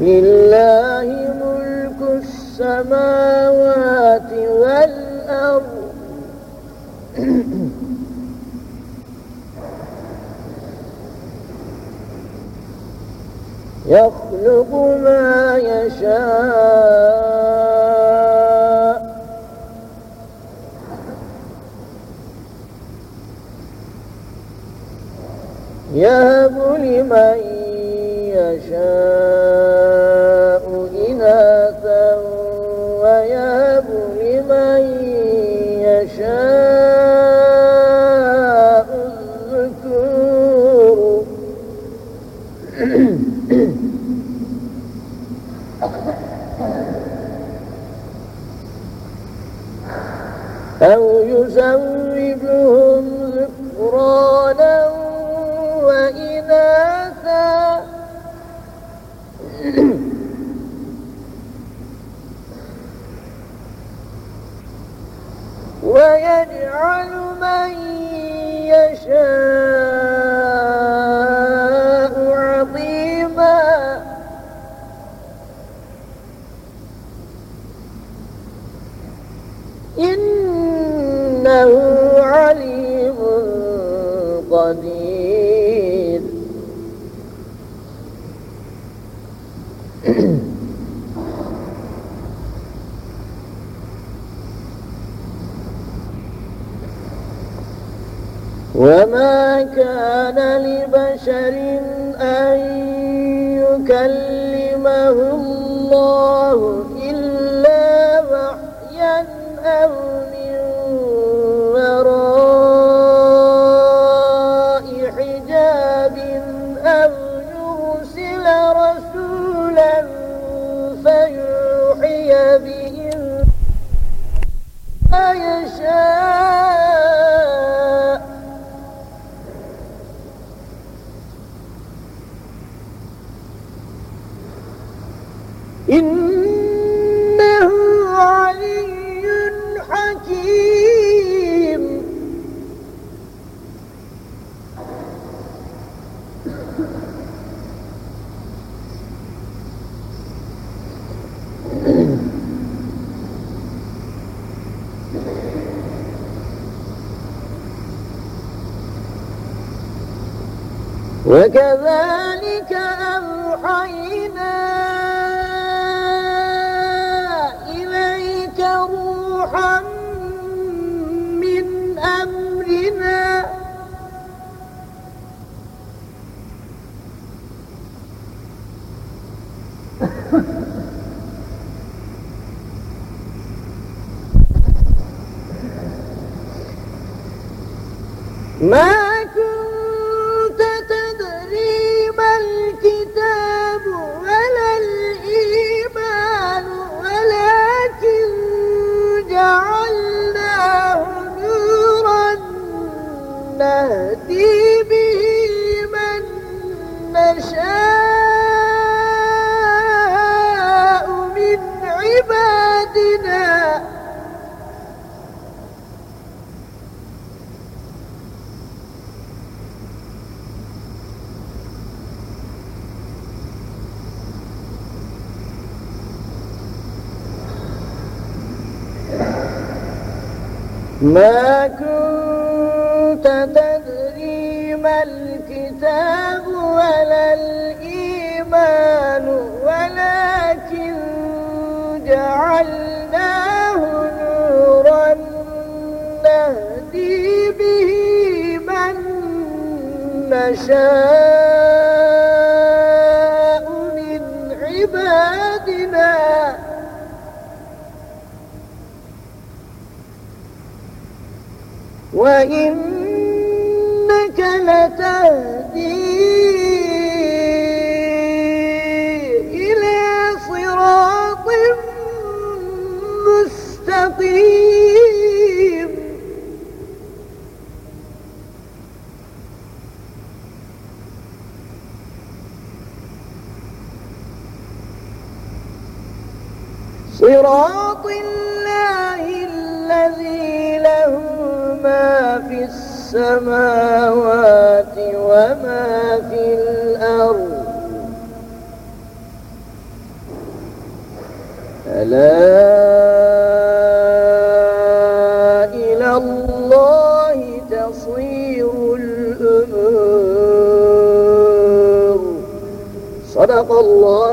لله ملك السماوات والأرض. يخلق ما يشاء. يهب لمن يشاء. أو يزوجهم ذكرانا وإناثا. ويجعل من يشاء إنه عليم قدير. وما كان لبشر أن يكلمه الله وكذلك أوحينا إليك روحا من أمرنا. ما نشاء من عبادنا. ما كنت تدري نشاء من عبادنا. وإنك لتهدي إلى صراط مستقيم. الله الذي له ما في السماوات وما في الأرض. ألا إلى الله تصير الأمور. صدق الله